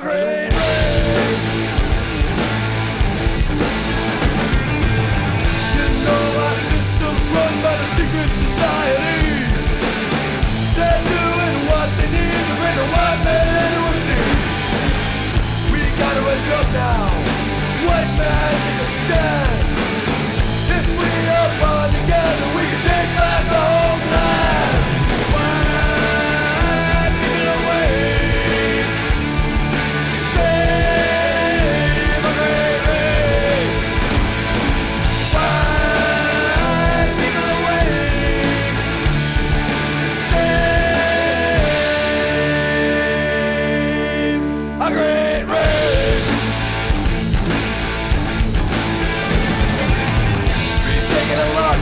great race. You know our system's run by the secret society. They're doing what they need to bring the white man to his. We gotta raise up now. White man, take a stand.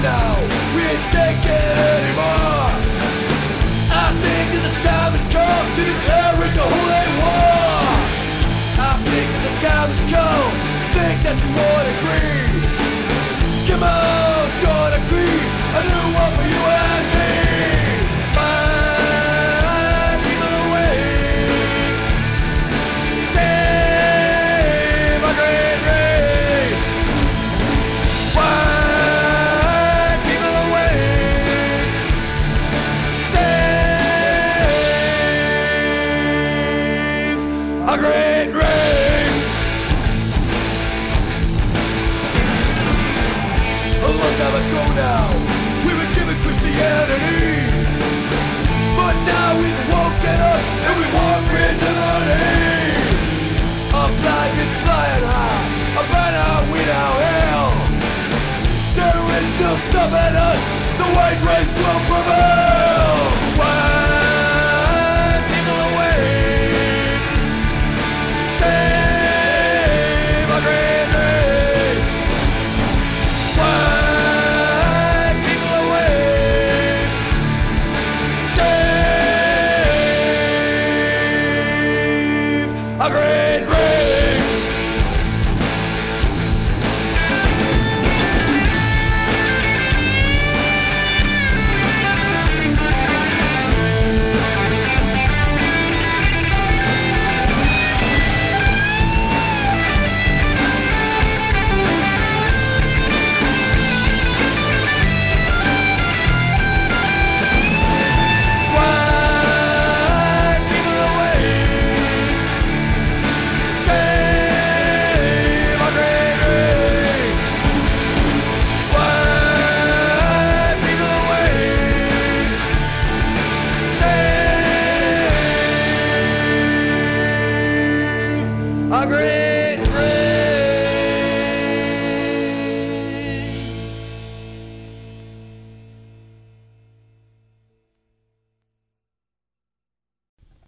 Now. We ain't taking anymore. I think that the time has come to declare it's a holy A long time now, we were given Christianity. But now we've woken up and we walk into the day. Our flag is flying high, a banner we now hail. There is no stopping us, the white race will prevail. A great.